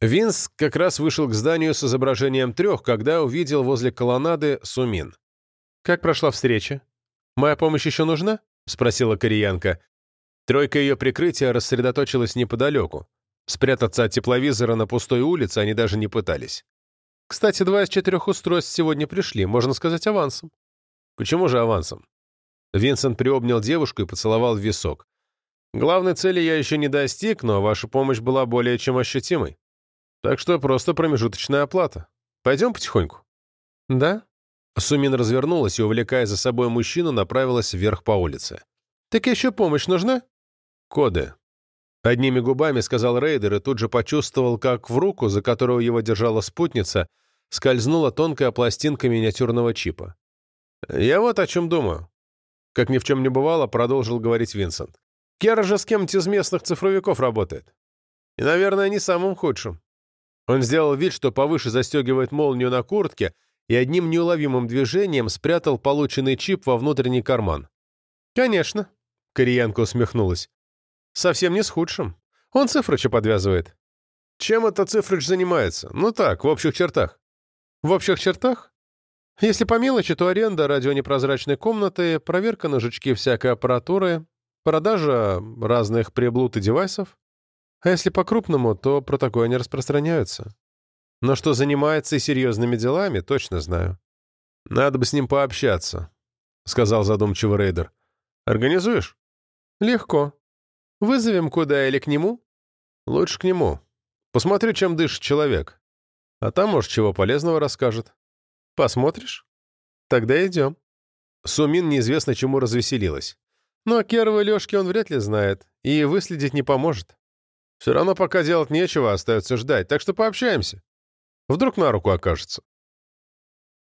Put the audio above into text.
Винс как раз вышел к зданию с изображением трех, когда увидел возле колоннады Сумин. «Как прошла встреча? Моя помощь еще нужна?» — спросила кореянка. Тройка ее прикрытия рассредоточилась неподалеку. Спрятаться от тепловизора на пустой улице они даже не пытались. Кстати, два из четырех устройств сегодня пришли, можно сказать, авансом. Почему же авансом? Винсент приобнял девушку и поцеловал в висок. Главной цели я еще не достиг, но ваша помощь была более чем ощутимой. Так что просто промежуточная оплата. Пойдем потихоньку. Да? Сумин развернулась и, увлекая за собой мужчину, направилась вверх по улице. Так еще помощь нужна? Коды. Одними губами сказал Рейдер и тут же почувствовал, как в руку, за которую его держала спутница, скользнула тонкая пластинка миниатюрного чипа. «Я вот о чем думаю», — как ни в чем не бывало, продолжил говорить Винсент. «Кера же с кем-нибудь из местных цифровиков работает. И, наверное, не самым худшим. Он сделал вид, что повыше застегивает молнию на куртке и одним неуловимым движением спрятал полученный чип во внутренний карман. «Конечно», — Кореянка усмехнулась. «Совсем не с худшим. Он Цифрыча подвязывает». «Чем это Цифрыч занимается? Ну так, в общих чертах». «В общих чертах? Если по мелочи, то аренда радионепрозрачной комнаты, проверка на жучки всякой аппаратуры, продажа разных приблуд и девайсов, а если по-крупному, то про такое не распространяются. Но что занимается и серьезными делами, точно знаю. Надо бы с ним пообщаться, — сказал задумчиво рейдер. Организуешь? Легко. Вызовем куда или к нему? Лучше к нему. Посмотрю, чем дышит человек. А там, может, чего полезного расскажет. Посмотришь? Тогда идем. Сумин неизвестно чему развеселилась. Но Керова Лешки он вряд ли знает, и выследить не поможет. Все равно пока делать нечего, остается ждать, так что пообщаемся. Вдруг на руку окажется.